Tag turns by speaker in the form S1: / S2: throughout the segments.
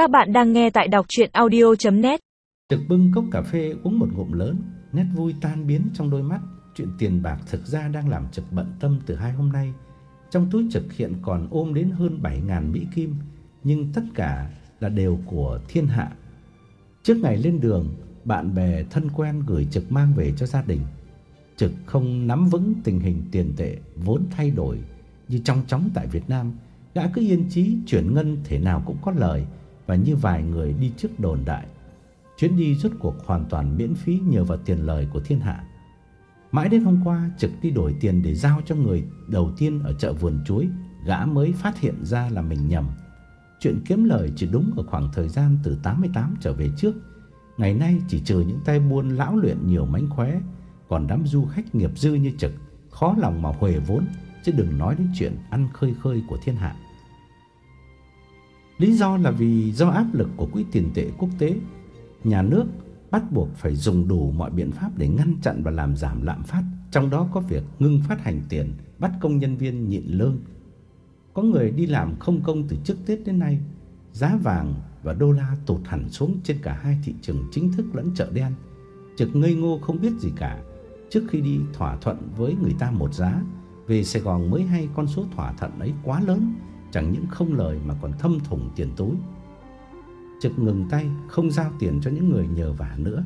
S1: Các bạn đang nghe tại đọc audio net
S2: Trực bưng cốc cà phê uống một ngụm lớn, nét vui tan biến trong đôi mắt. Chuyện tiền bạc thực ra đang làm Trực bận tâm từ hai hôm nay. Trong túi Trực hiện còn ôm đến hơn 7.000 Mỹ Kim, nhưng tất cả là đều của thiên hạ. Trước ngày lên đường, bạn bè thân quen gửi Trực mang về cho gia đình. Trực không nắm vững tình hình tiền tệ vốn thay đổi như trong chóng tại Việt Nam, đã cứ yên chí chuyển ngân thế nào cũng có lời và như vài người đi trước đồn đại. Chuyến đi rốt cuộc hoàn toàn miễn phí nhờ vào tiền lời của thiên hạ. Mãi đến hôm qua Trực đi đổi tiền để giao cho người đầu tiên ở chợ vườn chuối, gã mới phát hiện ra là mình nhầm. Chuyện kiếm lời chỉ đúng ở khoảng thời gian từ 88 trở về trước. Ngày nay chỉ trừ những tay buôn lão luyện nhiều mánh khóe, còn đám du khách nghiệp dư như Trực khó lòng mà huề vốn, chứ đừng nói đến chuyện ăn khơi khơi của thiên hạ. Lý do là vì do áp lực của quỹ tiền tệ quốc tế, nhà nước bắt buộc phải dùng đủ mọi biện pháp để ngăn chặn và làm giảm lạm phát, trong đó có việc ngưng phát hành tiền, bắt công nhân viên nhịn lương. Có người đi làm không công từ trước Tết đến nay, giá vàng và đô la tụt hẳn xuống trên cả hai thị trường chính thức lẫn chợ đen. Trực ngây ngô không biết gì cả, trước khi đi thỏa thuận với người ta một giá, về Sài Gòn mới hay con số thỏa thuận ấy quá lớn chẳng những không lời mà còn thâm thủng tiền túi. Trực ngừng tay, không giao tiền cho những người nhờ vả nữa.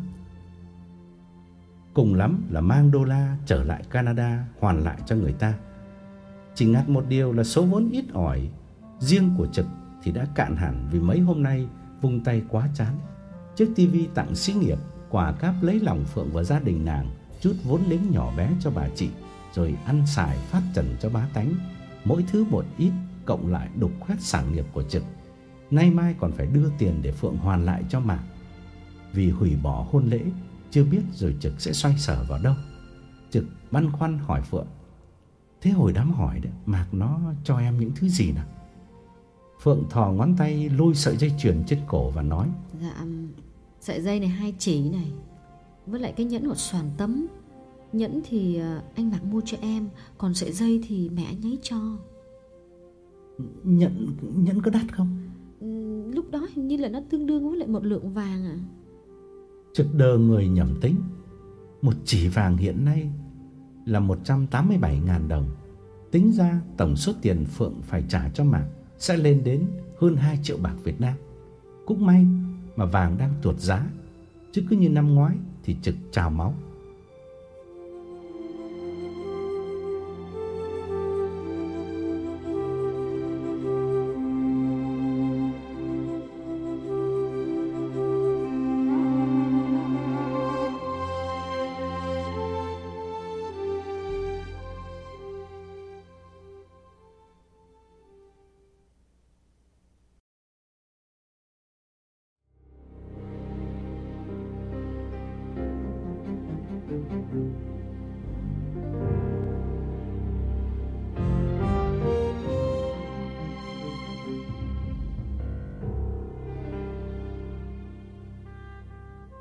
S2: Cùng lắm là mang đô la trở lại Canada hoàn lại cho người ta. Chỉ ngặt một điều là số vốn ít ỏi riêng của Trực thì đã cạn hẳn vì mấy hôm nay vung tay quá chán. Chiếc tivi tặng xí nghiệp, quà cáp lấy lòng Phượng và gia đình nàng, chút vốn liếng nhỏ bé cho bà chị, rồi ăn xài phát trần cho bá tánh, mỗi thứ một ít cộng lại đục khoét sản nghiệp của Trực. Nay mai còn phải đưa tiền để Phượng hoàn lại cho Mạc. Vì hủy bỏ hôn lễ, chưa biết rồi Trực sẽ xoay sở vào đâu. Trực băn khoăn hỏi Phượng. Thế hồi đám hỏi đấy, Mạc nó cho em những thứ gì nào? Phượng thò ngón tay lôi sợi dây chuyền trên cổ và nói.
S3: Dạ, sợi dây này hai chỉ này, với lại cái nhẫn một xoàn tấm. Nhẫn thì à, anh Mạc mua cho em, còn sợi dây thì mẹ anh ấy cho.
S2: Nhẫn nhẫn có đắt không?
S3: Ừ, lúc đó hình như là nó tương đương với lại một lượng vàng à.
S2: Trực đờ người nhầm tính. Một chỉ vàng hiện nay là 187.000 đồng. Tính ra tổng số tiền Phượng phải trả cho Mạc sẽ lên đến hơn 2 triệu bạc Việt Nam. Cũng may mà vàng đang tuột giá, chứ cứ như năm ngoái thì trực trào máu.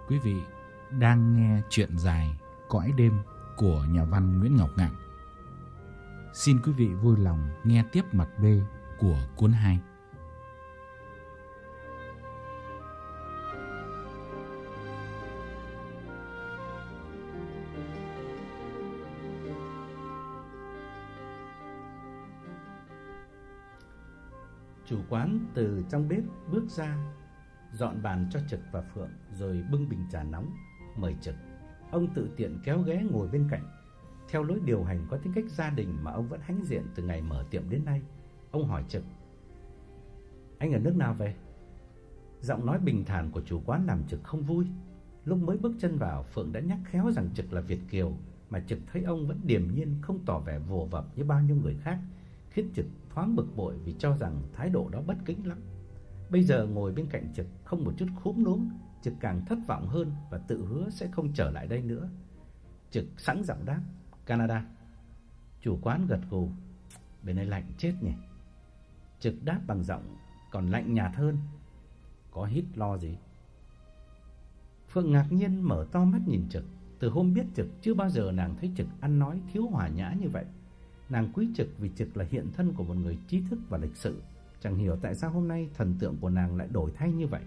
S4: Quý vị đang nghe chuyện dài Cõi đêm của nhà văn Nguyễn Ngọc Ngạn. Xin quý vị vui lòng nghe tiếp mặt B của cuốn 2.
S2: Chủ quán từ trong bếp bước ra, dọn bàn cho Trực và Phượng rồi bưng bình trà nóng mời Trực. Ông tự tiện kéo ghế ngồi bên cạnh. Theo lối điều hành có tính cách gia đình mà ông vẫn hãnh diện từ ngày mở tiệm đến nay, ông hỏi Trực: "Anh ở nước nào về?" Giọng nói bình thản của chủ quán làm Trực không vui. Lúc mới bước chân vào, Phượng đã nhắc khéo rằng Trực là Việt kiều, mà Trực thấy ông vẫn điềm nhiên không tỏ vẻ vồ vập như bao nhiêu người khác, khiến Trực thoáng bực bội vì cho rằng thái độ đó bất kính lắm. Bây giờ ngồi bên cạnh Trực không một chút khúm núm, Trực càng thất vọng hơn và tự hứa sẽ không trở lại đây nữa. Trực sẵn giọng đáp, Canada. Chủ quán gật gù, bên này lạnh chết nhỉ. Trực đáp bằng giọng còn lạnh nhạt hơn. Có hít lo gì? Phượng ngạc nhiên mở to mắt nhìn Trực, từ hôm biết Trực chưa bao giờ nàng thấy Trực ăn nói thiếu hòa nhã như vậy. Nàng quý Trực vì Trực là hiện thân của một người trí thức và lịch sự, Chẳng hiểu tại sao hôm nay thần tượng của nàng lại đổi thay như vậy.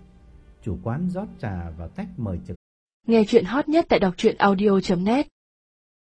S2: Chủ quán rót trà vào tách mời trực.
S1: Nghe chuyện hot nhất tại đọc truyện audio.net